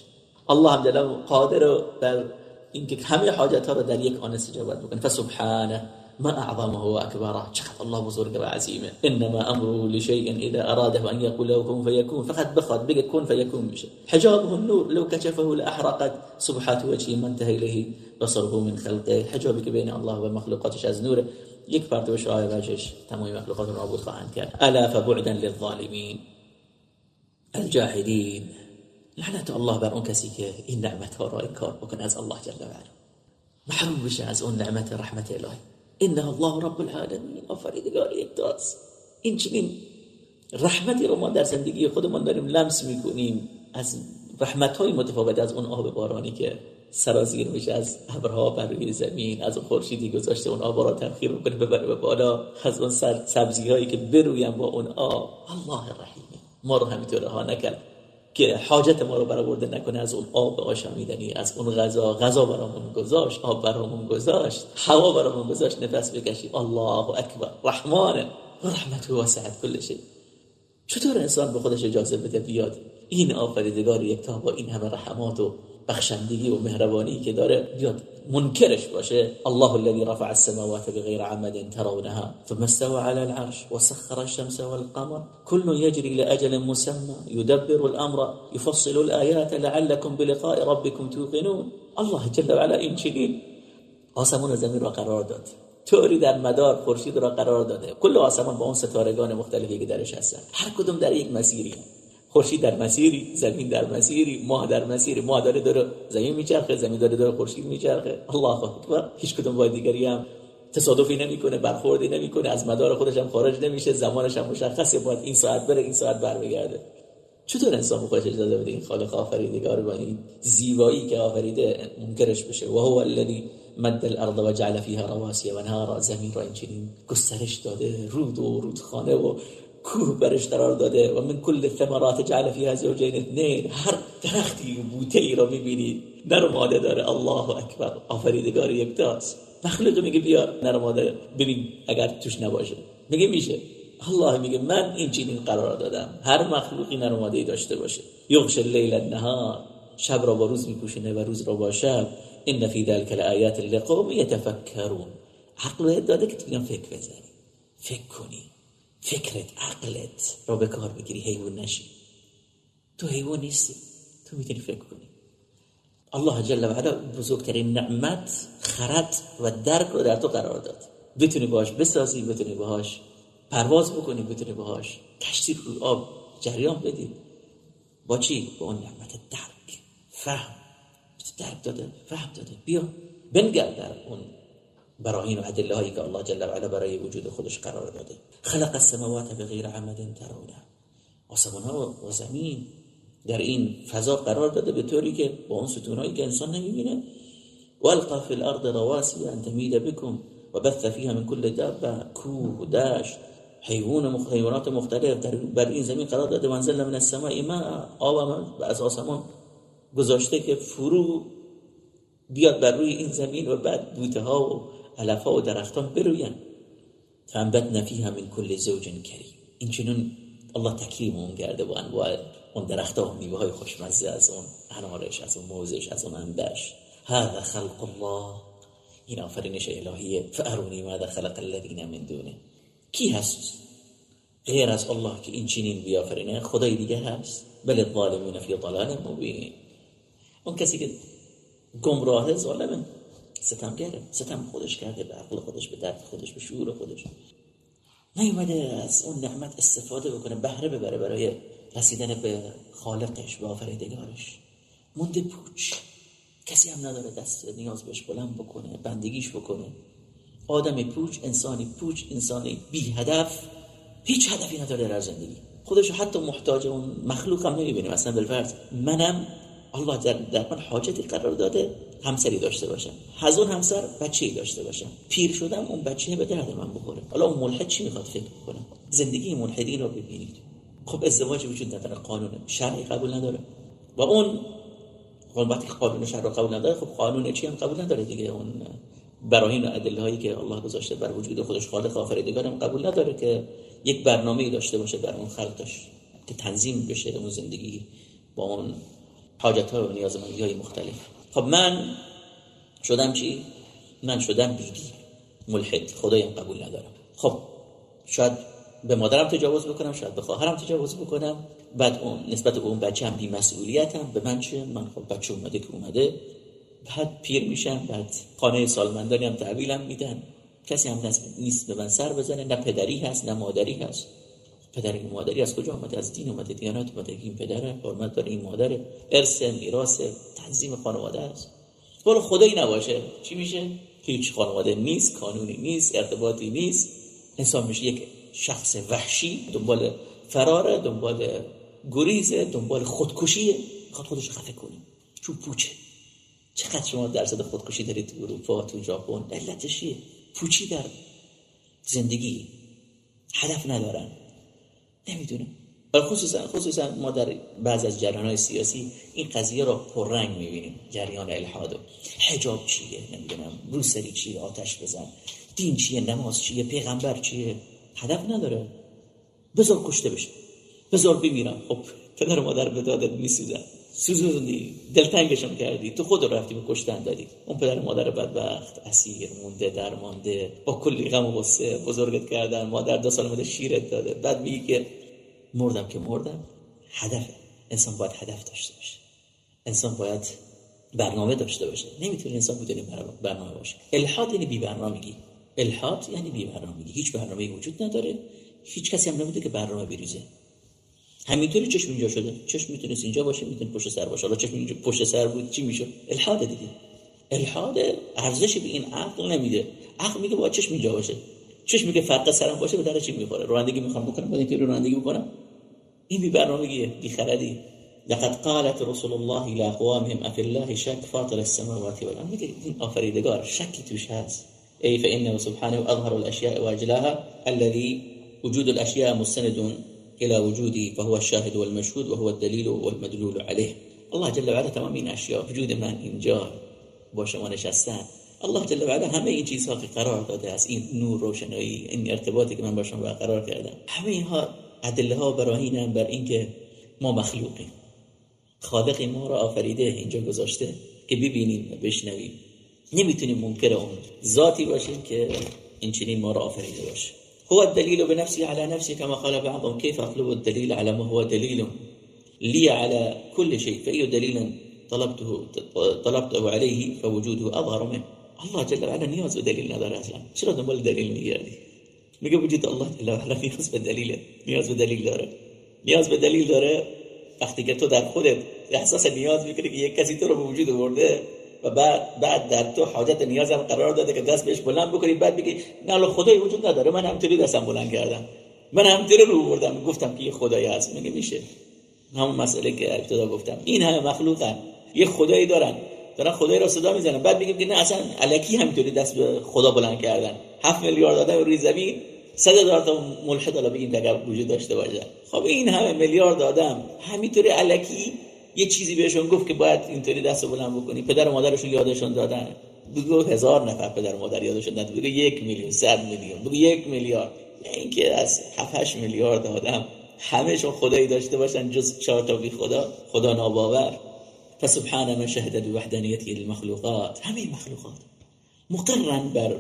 الله هم قادر بر اینکه همه حاجت ها را در یک آن استجابت بکنه. فسبحانه ما اعظمه و اکبره. چقدر الله بزرگ و عظیمه. انما امره لشيء اذا اراده ان يقول له كن فيكون فقط بخواد بگه کن فيكون میشه. حجابه النور لو كشفه لاحرقت سبحات وجهه ما انتهى اليه بصره من خلقه. حجابی که بین الله و مخلوقاتش از نور یک پرتو شعاع وجهش تمام مخلوقات رو نابود خواهند کرد. الا فبعدا للظالمين الجاحدین لعنت الله بر اون کسی که این نعمت ها را انکار بکنه از الله جل و علا. محروم بشه از اون نعمت رحمت الهی. انه الله رب العالمین. آفریدگار یکتاست این چنین رحمتی رو ما در زندگی خودمان داریم لمس می‌کنیم. از رحمت های متفاوت از اون آب بارانی که سرازیر میشه از ابرها بر روی زمین از اون خورشیدی گذاشته اون آب را تبخیر می‌کنه ببره به بالا. از اون سبزی هایی که برویم با اون آب. الله رحیم ما رو همینطور رها نکرد که حاجت ما رو برآورده نکنه از اون آب آشامیدنی از اون غذا. غذا برامون گذاشت آب برامون گذاشت هوا برامون گذاشت نفس بکشیم الله اکبر. رحمانه. رحمت واسعت کل شی. چطور انسان به خودش اجازه بده بیاد؟ این آفریدگار یکتا با این همه رحمات و بخشندگی و مهربانی که داره بیاد منکرش باشه. الله الذي رفع السماوات بغير عمد ترونها ثم استوى على العرش وسخر الشمس والقمر. كل يجري لأجل مسمى. يدبر الأمر. يفصل الآيات. لعلكم بلقاء ربكم توقنون. الله جل وعلا این چنین. آسمان زمین را قرار داد. طوری در مدار خورشید را قرار داده. کل آسمان با اون ستارگان مختلفی که درش هستن. هر کدوم در یک مسیری خورشید در مسیری زمین در مسیری ماه در مسیری. ماه داره داره زمین میچرخه زمین داره داره خورشید میچرخه. الله اکبر. هیچ کدوم با دیگری هم تصادفی نمی‌کنه برخوردی نمی‌کنه از مدار خودش هم خارج نمیشه زمانش هم مشخصه باید این ساعت بره این ساعت برمیگرده. چطور انسان خودش اجازه بده این خالق آفریدگار با این زیبایی که آفریده منکرش بشه؟ و هو الذی مد الارض و جعل فيها رواسي و نهارا زمین را این چنین گسترش داده رود و رودخانه و کوه برش قرار داده و من کل ثمرات جعل فيها زوجین اثنين هر درختی بوته ای را می‌بینید نر و ماده داره. الله اکبر. آفریدگار یکتاست مخلوق میگه بیا نر و ماده ببین اگر توش نباشه. میگه میشه. الله میگه من این چنین قرار دادم. هر مخلوقی نر و ماده داشته باشه. یغش اللیل النهار. شب را با روز میپوشونه و روز را با شب. ان فی ذلک الآیات لقوم یتفکرون. عقل داده که تو فکر بزنی. فکر کنی. فکرت عقلت را به کار بگیری حیوان نشی. تو حیوان نیستی تو می‌تونی فکر کنی. الله جل و علا بزرگترین نعمت خرد و درک رو در تو قرار داد. بتونی باهاش بسازی بتونی باهاش پرواز بکنی بتونی باهاش کشتی روی آب جریان بدی. با چی؟ با اون نعمت درک. فهم. درک داده فهم داده. بیا بنگر در اون براهین و ادله هایی که الله جل و برای وجود خودش قرار داده. خلق السماوات بغیر عمد ترونه. آسمان ها و زمین در این فضا قرار داده به طوری که با اون ستونهایی که انسان نمی‌بینه والقى في الارض رواسي ان تمید بكم وبث فيها من كل دابه کوه دشت حیوان حیوانات مختلف در بر این زمین قرار داده. منزل من السماء ما آب از آسمان گذاشته که فرو بیاد بر روی این زمین و بعد بوته ها و علفا و درختان بروین فيها من كل زوج کریم. این چنون الله تکریم اون کرده با انواع اون درختها و میوه های خوشمزه از اون انارش از اون موزش از اون انبش. هذا خلق الله. این آفرینش الهیه فارونی ماذا خلق الذين من دونه. کی هست؟ غیر از الله که این چنین بیافرینه خدای دیگه هست. بل الظالمون فی ضلال مبین. اون کسی که گمراه ظالمه. ستمگره ستم خودش کرده به عقل خودش به درد خودش به شعور خودش. نیومده از اون نعمت استفاده بکنه بهره ببره برای رسیدن به خالقش به آفریدگارش. مونده پوچ. کسی هم نداره دست نیاز بهش بلند بکنه بندگیش بکنه. آدم پوچ انسانی پوچ انسانی بی هدف هیچ هدفی نداره در زندگی. خودشو حتی محتاج اون مخلوق هم نمی‌بینیم اصلا بالفرض منم الله در, در من حاجتی قرار داده همسری داشته باشم از اون همسر بچه ای داشته باشم پیر شدم اون بچه به درد من بخوره. حالا اون ملحد چی می‌خواد فکر کنه؟ زندگی ملحدین رو ببینید. خب ازدواج وجود نداره قانون شرعی قبول نداره. و اون وقتی قانون شرع رو قبول نداره خب قانون چی هم قبول نداره دیگه. اون براهین و ادله هایی که الله گذاشته بر وجود خودش خالق آفریدگار هم قبول نداره که یک برنامه داشته باشه بر اون خلقش که تنظیم بشه اون زندگی با اون حاجت ها و نیازمندی های مختلف. خب من شدم چی؟ من شدم بیدی ملحد. خدایم قبول ندارم. خب شاید به مادرم تجاوز بکنم شاید به خواهرم تجاوز بکنم. بعد اون نسبت به اون بچه هم بی مسئولیتم به من چه؟ من خب بچه اومده که اومده. بعد پیر میشم بعد خانه سالمندانی هم تحویلم میدن. کسی هم نیست به من سر بزنه. نه پدری هست نه مادری هست. پدری مادری از کجا آمده؟ از دین اومده دیانت اومده این پدره حرمت داره این مادره ارث میراث تنظیم خانواده است. ولی خدایی نباشه. چی میشه؟ هیچ خانواده نیست قانونی نیست ارتباطی نیست. انسان میشه یک شخص وحشی دنبال فراره دنبال گریزه دنبال خودکشیه. خود خودش خفه کنه. چون پوچه. چقدر شما درصد خودکشی دارید؟ تو اروپا تو ژاپن. علتش چیه؟ پوچی در زندگی. هدف ندارن. نمی‌دونم ولی خصوصا خصوصا ما در بعض از های سیاسی این قضیه را پررنگ می‌بینیم. جریان الحاد. حجاب چیه؟ نمی‌دونم. روسری چیه؟ آتش بزن. دین چیه؟ نماز چیه؟ پیغمبر چیه؟ هدف نداره. بذار کشته بشه. بذار بمیرم. خب پدر مادر به دادت میسوزن سوزوندی دلتنگشم کردی. تو خود رفتی به کشتن دادی. اون پدر مادر بدبخت اسیر مونده درمانده با کلی غم و غصه بزرگت کردن. مادر دو سال مده شیرت داده. بعد میگی که مردم که مردم هدفه. انسان باید هدف داشته باشه. انسان باید برنامه داشته باشه. نمی‌تونه انسان بدون برنامه باشه. الحاد یعنی بی برنامگی الحاد یعنی بی برنامگی هیچ برنامه‌ای وجود نداره. هیچ کسی هم نمیده که برنامه بریزه. همینطوری چشم اینجا شده. چشم می‌تونست اینجا باشه می‌تونه پشت سر باشه. حالا چشم اینجا پشت سر بود چی میشه الحاد دیگه. الحاد ارزش به این عقل نمیده. عقل میگه با چشم اینجا باشه. چشم میگه فرق سرم باشه به در چی می‌خوره؟ رانندگی می‌خوام بکنم بعد اینکه رانندگی بکنم؟ این بی برنامگیه بی خردی. لقد قالت رسول الله لاقوامهم افی الله شک فاطر السماوات والارض. میگه این آفریدگار شکی توش هست. ای فانه سبحانه اظهر الاشیاء واجلاها الذي وجود الاشیاء مستند الى وجودی فهو الشاهد والمشهود وهو الدلیل والمدلول عليه. الله جل وعلا تمام این اشیاء. وجود من اینجا با شما الله جل وعلا همه این چیزها که قرار داده است. این نور روشنایی این ارتباطی که من با شما برقرار کردم. همه اینها ادله ها براهینن بر اینکه ما مخلوقیم. خالق ما را آفریده اینجا گذاشته که ببینیم و بشنویم. نمی‌تونیم منکر اون ذاتی باشیم که این چنین ما را آفریده باشه. هو الدليل بنفسه على نفسه كما قال بعضهم كيف أطلب الدليل على ما هو دليل لي على كل شيء؟ فأي دليل طلبته طلبته عليه فوجوده أظهر منه. الله جل وعلا نیاز به دلیل نداره أصلا چرا دنبال دلیل میگردی میگه وجود الله جل وعلا دلیل نیاز به دلیل داره. نیاز به دلیل داره. وقتی که تو در خودت. إحساس نیاز میکنی که یک کسی تو رو به وجود آورده و بعد بعد در تو حاجت هم قرار داده که دست بهش بلند بکنی. بعد بگی نه خدای وجود نداره. من همینطوری دستم بلند کردم. من همینطوری رو بردم گفتم که یه خدایی هست. میگه میشه؟ همون مسئله که ابتدا گفتم. این همه مخلوقن. یه خدایی دارن. دارن خدای را صدا می‌زنن. بعد میگیم که نه اصلا الکی همینطوری دست به خدا بلند کردن. 7 میلیارد آدم روی زمین صد هزار تا ملحد. حالا به این وجود داشته باشه. خب این همه میلیارد آدم همینطوری الکی یه چیزی بهشون گفت که باید اینطوری دست بلند بکنی. پدر و مادرشون یادشون دادن. بگو هزار نفر پدر و مادر یادشون دادن. بگو یک میلیون صد میلیون. بگو یک میلیارد. اینکه از 7 میلیارد آدم همهشون خدایی داشته باشن جز چهار تا بی خدا خدا ناباور. فسبحان من شهد بوحدانیتی المخلوقات همه مخلوقات. مقرن بر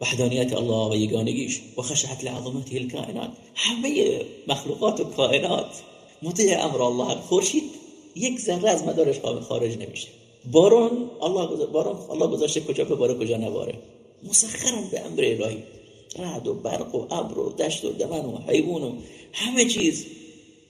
وحدانیت الله و یگانگیش. و خشعت لعظمته الكائنات همه مخلوقات و کائنات. مطیع امر الله خورشید یک ذره از مدارش خارج نمیشه. باران الله باران الله گذاشته کجا باره کجا نباره مسخرن به امر الهی. رعد و برق و ابر و دشت و دمن و حیوان و همه چیز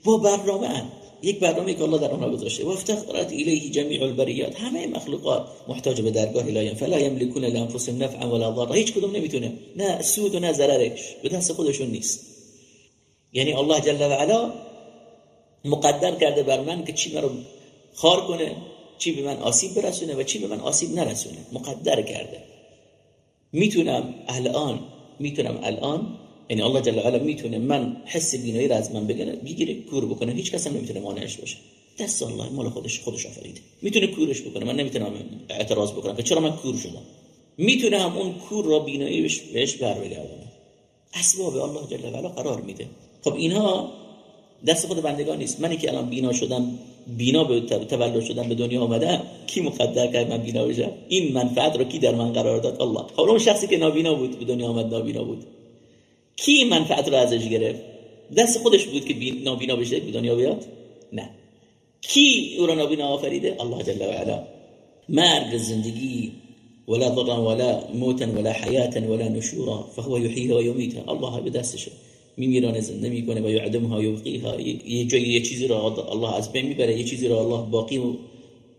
با برنامه یک برنامه که الله در آنها گذاشته. و افتقرت الیه جمیع البریات. همه مخلوقات محتاج به درگاه الهی فلا یملکون لانفسهم نفعا ولا ضرا. هیچ کدوم نمی‌تونه. نه سود و نه ضررش. به دست خودشون نیست. یعنی الله جل و علا مقدر کرده بر من که چی مرا خار کنه چی به من آسیب برسونه و چی به من آسیب نرسونه. مقدر کرده. می‌تونم الان می‌تونم الان یعنی الله جل و علا می‌تونه من حس بینایی را از من بگیره بگیره کور بکنه. هیچ کس هم نمی‌تونه مانعش باشه. دست الله مال خودش خودش آفریده. می‌تونه کورش بکنه. من نمی‌تونم اعتراض بکنم که چرا من کور شدم. می‌تونه هم اون کور را بینایی بهش بر بگردونه اسباب الله جل و علا قرار میده. خب اینها دست خود بندگان نیست. منی که الان بینا شدم بینا به تولد شدم به دنیا آمدم کی مقدر کرد من بینا بشم؟ این منفعت رو کی در من قرار داد؟ الله. خب اون شخصی که نابینا بود به دنیا آمد نابینا بود. کی منفعت رو ازش گرفت؟ دست خودش بود که نابینا بشه به دنیا بیاد؟ نه. کی او رو نابینا آفریده؟ الله جل و علا. مرگ زندگی ولا ضرا ولا موتا ولا حیاتا ولا نشورا فهو يحيي و يميت الله به دستشه میمیرانه زنده می‌کنه و یعدمها یبقیها یه جایی یه چیزی رو الله از بین می‌بره یه چیزی رو الله باقی و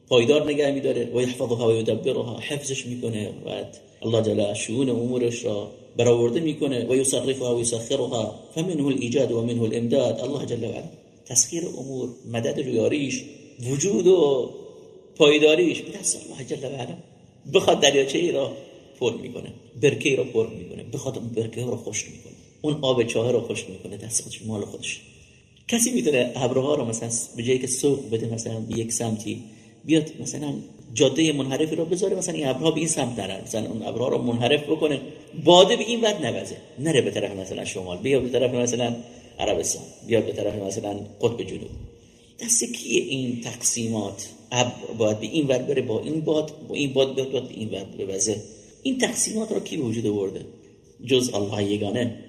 پایدار نگه میداره و یحفظها و یدبرها حفظش می‌کنه و الله جل شؤون امورش را برآورده می‌کنه و یصرفها و یسخرها. فمنه الايجاد و منه الامداد. الله جل و علا تسخیر امور مدد و یاریش وجود و پایداریش. به دست الله جل و علا بخواد دریاچه ای را پر می‌کنه برکه ای را پر می‌کنه بخواد برکه را خوش می‌کنه. اون آب چاه رو خوش می‌کنه دست خودش مال خودش. کسی می‌تونه ابرها رو مثلا به جایی که سوق بده مثلا یک سمتی بیاد مثلا جاده منحرفی رو بذاره مثلا این ابرها به این سمت نرن. مثلا اون ابرها رو منحرف بکنه باده به این ور نوزه. نره به طرف مثلا شمال بیا به طرف مثلا عربستان بیا به طرف مثلا قطب جنوب. دست کیه این تقسیمات؟ ابر باید به این ور بره با این باد با این باد بیاد به این ور بوزه این تقسیمات رو کی وجود آورده؟ جز الله یگانه.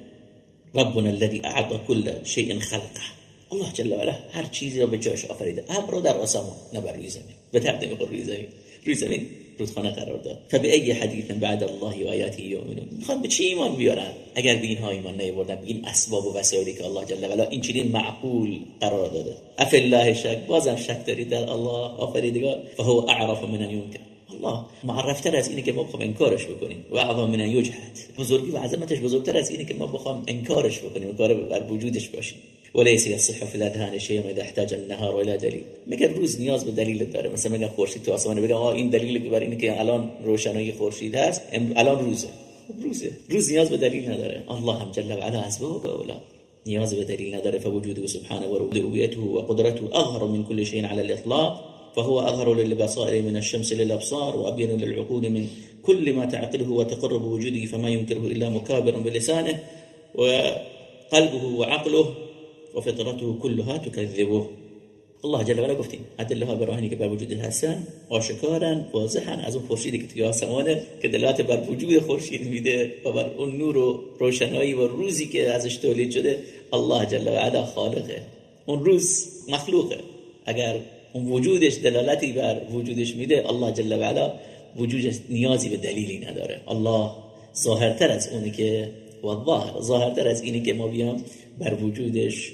ربنا الذي اعطى كل شيء خلقه. الله جل وعلا هر چیزی را به جاش آفریده. ابر رو در آسمان نه بر روی زمین به تقدیم روی زمین روی زمین رودخانه قرار داد. فبه ای حدیث بعد الله و آیاته یؤمنون. می‌خوان به چی ایمان بیارن؟ اگر به اینها ایمان نیاوردن به این اسباب و وسایلی که الله جل وعلا این چنین معقول قرار داده. اف الله شک. بازم شک دارید در الله. آفریدگار. فهو اعرف من ان الله معرفتر از اینه که ما بخوام انکارش بکنیم. و من یجحد. بزرگی و عظمتش بزرگتر از اینه که ما بخوام انکارش بکنیم کار بر وجودش باشیم. وليس يصح في الاذهان شيء اذا احتاج النهار الى دلیل. مگر روز نیاز به دلیل داره؟ مثلا میگن خورشید تو آسمان بگه آ این دلیل برای اینه الان روشنایی خورشید هست الان روزه. روزه. روز نیاز به دلیل نداره. الله هم جل و علا اسباب اولا نیاز به دلیل نداره. فوجوده سبحانه و ربوبیته و قدرته اظهر من كل شيء على الاطلاق. فهو أظهر للبصائر من الشمس للأبصار وأبين للعقول من كل ما تعقله وتقر بوجوده فما ينكره إلا مكابر بلسانه وقلبه وعقله وفطرته كلها تكذبه. الله جل وعلا گفتیم ادله ها براهینی که بر وجود هستن آشکارن واضحن از اون خورشیدی که دلالت بر وجود خورشید میده. و بر اون نور و روشنایی شده. الله جل وعلا خالقه. اون روز مخلوقه. اگر اون وجودش دلالتی بر وجودش میده الله جل و علا وجودش نیازی به دلیلی نداره. الله ظاهرتر از اونی که و ظاهر ظاهرتر از اینی که ما بیام بر وجودش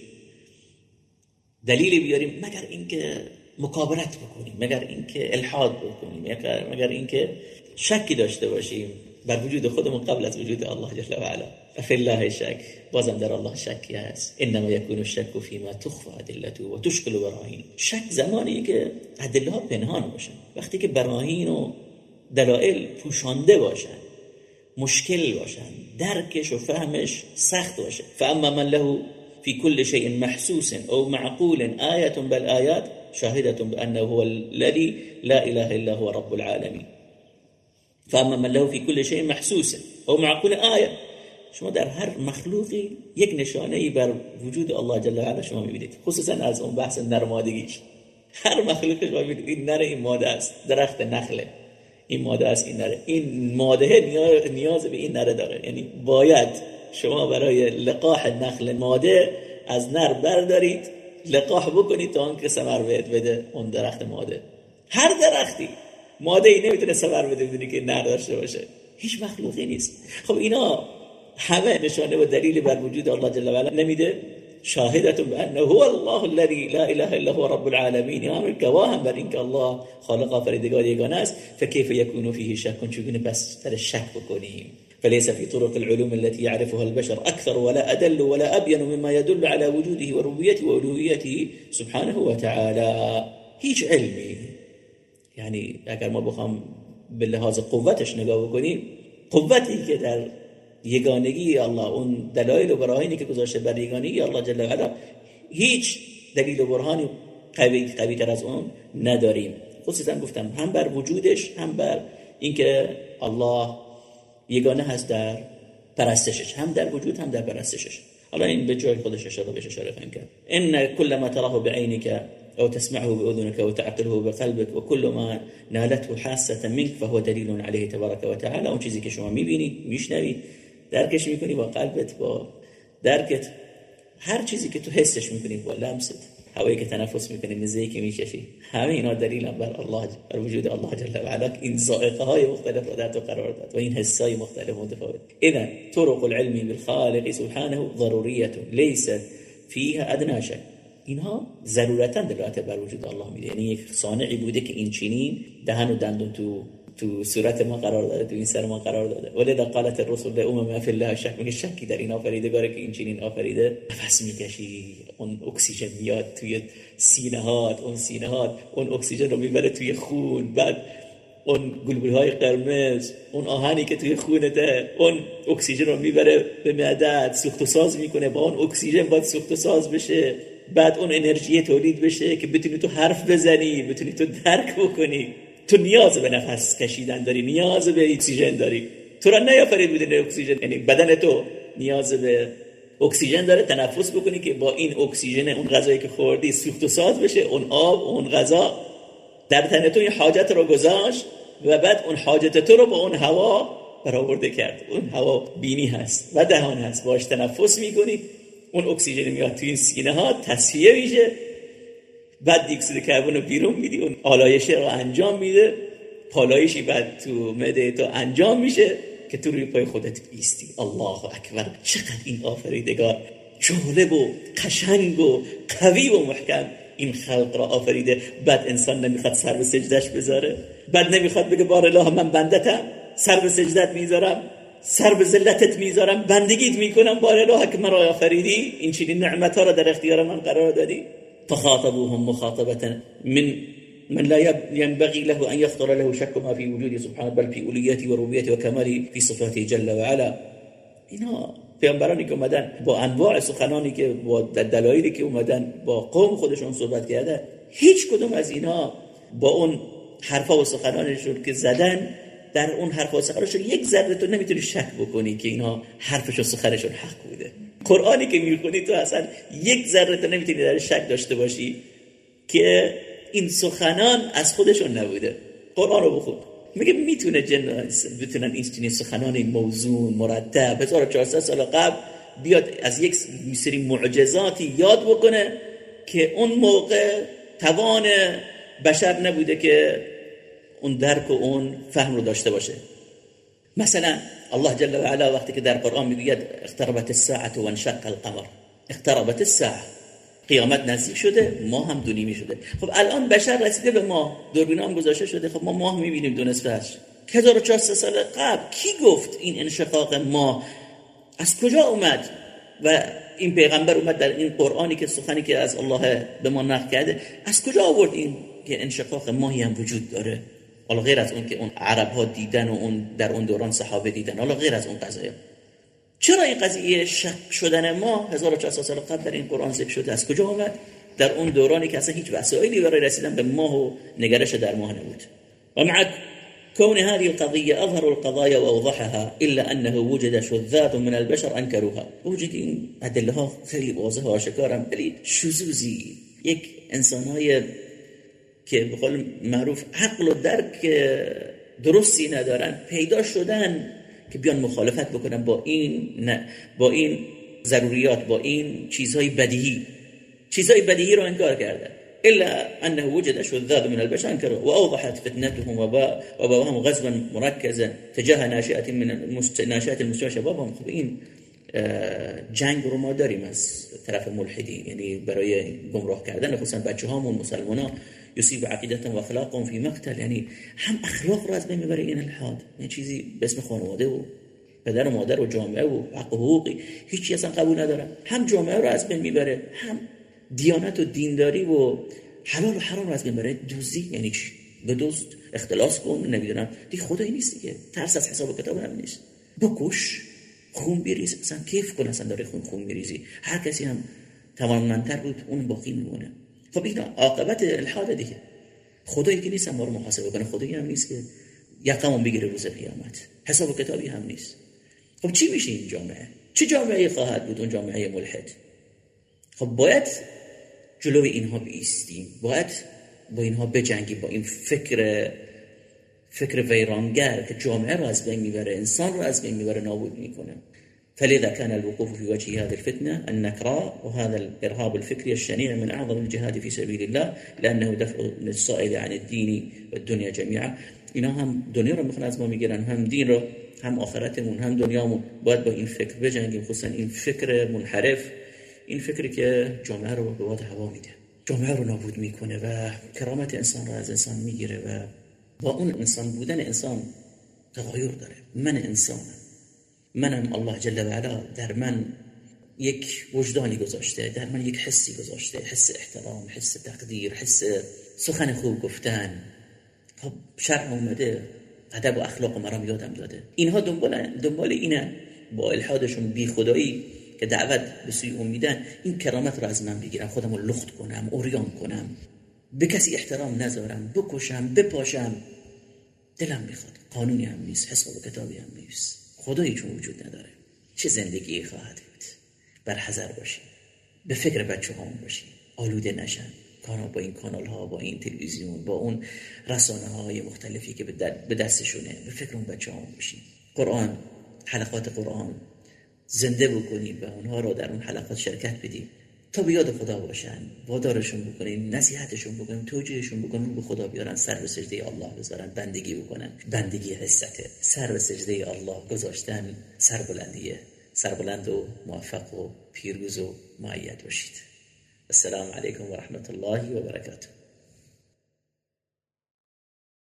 دلیلی بیاریم مگر اینکه مکابرت بکنیم مگر اینکه الحاد بکنیم مگر اینکه شکی داشته باشیم. بر وجود خودمون قبل از وجود الله جل و علا. ففي الله شک. بازم در الله شکی هست انما یکون الشک فيما تخفى ادلته و تشکل براهین شک زمانی که ادله ها پنهان باشن. وقتی که براهین و دلائل پوشانده باشن مشکل باشن درکش و فهمش سخت باشه. فاما من له في كل شيء محسوس أو معقول آية بل آيات شاهدة بأنه هو الذي لا إله إلا هو رب العالمين فاما من له في كل شيء محسوس او معقول آية. شما در هر مخلوقی یک نشانه ای بر وجود الله جل و شما می‌بینید خصوصا از اون بحث نرمادگیش. هر مخلوقی شما می‌بینید این نره این ماده است. درخت نخله. این ماده است این نره. این ماده نیاز به این نره داره. یعنی باید شما برای لقاح نخل ماده از نر بردارید لقاح بکنید تا آنکه ثمر بهت بده اون درخت ماده. هر درختی ماده ای نمیتونه ثمر بده بدونی که نر داشته باشه. هیچ مخلوقی نیست. خب اینا همه نشانه و دلیل بر وجود الله جل و علا نمیده شاهدة بأنه هو الله الذي لا إله إلا هو رب العالمين يعني گواهم بر اینکه الله خالق آفریدگار یگانه است. فكيف يكون فيه شك چگونه بس در شک بکنیم؟ فليس في طرق العلوم التي يعرفها البشر أكثر ولا أدل ولا أبين مما يدل على وجوده وربوبيته وألوهيته سبحانه وتعالى هیچ علمی یعنی اگر ما بخوام به لحاظ قوتش نگاه بکنیم قوتی که در یگانگی الله اون دلایل و براهینی که گذاشته بر یگانگی الله جل و علا هیچ دلیل و برهانی قوی قوی تر از اون نداریم. خصوصا گفتم هم بر وجودش هم بر اینکه الله یگانه هست در پرستشش هم در وجود هم در پرستشش. حالا این به جای خودش اشاره بهش اشاره کرد. ان كل تراه بعینك أو تسمعه بأذنك أو تعقله بقلبك وكل ما نالته حاسة منك فهو دلیل عليه تبارك وتعالى. اون چیزی که شما میبینی میشنوی. درکش میکنی با قلبت با درکت. هر چیزی که تو حسش میکنی با لمست. هوایی که تنفس میکنی مزهی که میکشی. همه اینا دلیل بر الله بر وجود الله جل و علا. این ذائقه های مختلف رو در تو قرار داد و این حسای مختلف متفاوت. اذا طرق العلم بالخالق سبحانه ضروریه ليس فيها أدنى شك اینها ضرورتا دلالت بر وجود الله میده. یعنی یک صانعی بوده که این چنین دهن و دندون تو تو صورت ما قرار داده تو این سر ما قرار داده. ولذا قالت الرسول لامم فی الله شک میگه شکی در این آفریدگاره که این چنین آفریده نفس می‌کشی اون اکسیژن میاد توی سینه هات اون سینه هات اون اکسیژن رو می‌بره توی خون بعد اون گلبول های قرمز اون آهنی که توی خونته اون اکسیژن رو می‌بره به معدت سوخت و ساز می‌کنه. با اون اکسیژن باید سوخت و ساز بشه. بعد اون انرژی تولید بشه که بتونی تو حرف بزنی بتونی تو درک بکنی. تو نیاز به نفس کشیدن داری نیاز به اکسیژن داری. تو را نیافرید بدون اکسیژن. یعنی بدن تو نیاز به اکسیژن داره. تنفس بکنی که با این اکسیژن اون غذایی که خوردی سوخت و ساز بشه. اون آب اون غذا در تن تو حاجت رو گذاشت و بعد اون حاجت تو رو با اون هوا برآورده کرد. اون هوا بینی هست و دهان هست. باش تنفس می‌کنی. اون اکسیژن میاد توی این سینه ها تصفیه میشه. بعد دیکسید کربن رو بیرون میدی اون آلایش رو انجام میده. پالایشی بعد تو مده تو انجام میشه که تو روی پای خودت بیستی الله اکبر چقدر این آفریدگار جالب و قشنگ و قوی و محکم این خلق را آفریده. بعد انسان نمی‌خواد سر به سجدش بذاره. بعد نمی‌خواد بگه بار الله من بندتم سر به سجدت می‌ذارم. سر به ذلتت می‌ذارم بندگیت می‌کنم بار الله که مرا آفریدی. این چنین نعمت ها را در اختیار من قرار دادی. فخاطبوهم مخاطبة من من لا ينبغي له أن يخطر له شك ما في وجوده سبحانه بل في أوليته وربوبيته وكماله في صفاته جل وعلا اینا پیامبرانی که اومدن با انواع سخنانی که با دلایلی که اومدن با قوم خودشون صحبت کردن هیچ کدوم از اینا با اون حرفا و سخنانشون که زدن در اون حرفا و سخنانشون یک ذره تو نمی‌تونی شک بکنی که اینا حرفش و سخنشون حق بوده. قرآنی که می‌خونی تو اصلا یک ذره تو نمی‌تونی در شک داشته باشی که این سخنان از خودشون نبوده. قرآن رو بخون. میگه می‌تونه جن بتونن این سخنان موزون مرتب. 1400 سال قبل بیاد از یک سری معجزاتی یاد بکنه که اون موقع توان بشر نبوده که اون درک و اون فهم رو داشته باشه. مثلا الله جل وعلا وقتی که در قرآن می‌گوید اقتربت الساعه و انشق القمر. اقتربت الساعه قیامت نزدیک شده ما هم دو شده. خب الان بشر رسیده به ما دوربین هم گذاشته شده. خب ما ماه می‌بینیم دو نصفش 1400 سال قبل کی گفت این انشقاق ما از کجا اومد؟ و این پیغمبر اومد در این قرآنی که سخنی که از الله به ما نقل کرده از کجا آورد این که انشقاق ماهی هم وجود داره؟ حالا غیر از اون که اون عرب ها دیدن و اون در اون دوران صحابه دیدن حالا غیر از اون قضیه چرا این قضیه شک شدن ما 1400 سال قبل در این قرآن ذکر شده از کجا آمد؟ در اون دورانی که اصلا هیچ وسایلی برای رسیدن به ماه و نگرش در ماه نبود. و مع كون هذه القضية أظهر القضايا وأوضحها إلا أنه وجد شذات من البشر أنكروها وجد ها خیلی واضح و آشکارم. ولی شذوذی یک انسانهای که به قول معروف عقل و درک درستی ندارن پیدا شدن که بیان مخالفت بکنن با این نه با این ضروریات با این چیزهای بدیهی. چیزهای بدیهی رو انکار کردن. الا انه وجد شذاذ من البشر واوضحت فتنتهم وباهم غزوا مركزا تجاه ناشئه من ناشئه المسلمين شبابهم خب این جنگ رو ما داریم از طرف ملحدی یعنی برای گمراه کردن خصوصا بچه هامون مسلمان یصیب عقیدتا و اخلاق فی مقتل. یعنی هم اخلاق رو از بین می‌بره این الحاد. یعنی چیزی به اسم خانواده و پدر و مادر و جامعه و حق و حقوقی. هیچی اصلا قبول ندارن. هم جامعه رو از بین می‌بره هم دیانت و دینداری و حلال و حرام رو از بین بره دوزی یعنی چی؟ به دوست اختلاس کن نمی‌دونم. دی خدایی نیست دیگه. ترس از حساب کتاب هم نیست. بکش خون بریز. اصلا کیف کن اصلا داره خون خون میریزی. هر کسی هم توانمندتر بود اون باقی میمونه. خب این عاقبت الحاد دیگه. خدایی که نیست ما رو محاسبه کنه. خدایی هم نیست که یقمون بگیره روز قیامت. حساب کتابی هم نیست. خب چی میشه این جامعه؟ چه جامعه خواهد بود؟ اون جامعه ملحد. خب باید جلو اینها بیستیم. باید با اینها بجنگیم. با این فکر فکر ویرانگر که جامعه رو از بین می‌بره انسان رو از بین می‌بره نابود می‌کنه. فلذا كان الوقوف في وجه هذه الفتنة النكراء وهذا الإرهاب الفكري الشنيع من أعظم الجهاد في سبيل الله لأنه دفع للسائل عن الدين والدنيا جميعا. اینا هم دنیا رو میخوان از ما میگیرن هم دین رو هم آخرتمون هم دنیامون. باید با این فکر بجنگیم خصوصا این فکر منحرف. این فکری که جامعه رو به باد هوا میده. جامعه رو نابود میکنه و کرامت انسان رو از انسان میگیره و با اون انسان بودن انسان تغایر داره. من انسانم. منم الله جل و علا در من یک وجدانی گذاشته در من یک حسی گذاشته حس احترام حس تقدیر حس سخن خوب گفتن. خب شرع اومده ادب و اخلاق مرام یادم داده. اینها دنبال دنبال اینه با الحادشون بی خدایی که دعوت به سوی امیدن این کرامت رو از من بگیرم خودم رو لخت کنم اوریان کنم. به کسی احترام نذارم بکشم بپاشم. دلم می‌خواد قانونی هم نیست حساب کتابی هم نیست. خدایی چون وجود نداره. چه زندگی خواهد بود؟ بر حذر باشیم. به فکر بچه همون باشیم. آلوده نشن. کارا با این کانال ها با این تلویزیون با اون رسانه های مختلفی که به دستشونه. به فکر اون بچه همون باشیم. قرآن حلقات قرآن. زنده بکنیم و اونها رو در اون حلقات شرکت بدیم. تا به یاد خدا باشن. وادارشون بکنیم نصیحتشون بکنیم توجیهشون بکنیم به خدا بیارن سر به سجده الله بذارن بندگی بکنن. بندگی حسته. سر به سجده الله گذاشتن. سر بلندیه. سر بلند و موفق و پیروز و معید باشید. السلام علیکم و رحمت الله و برکاته.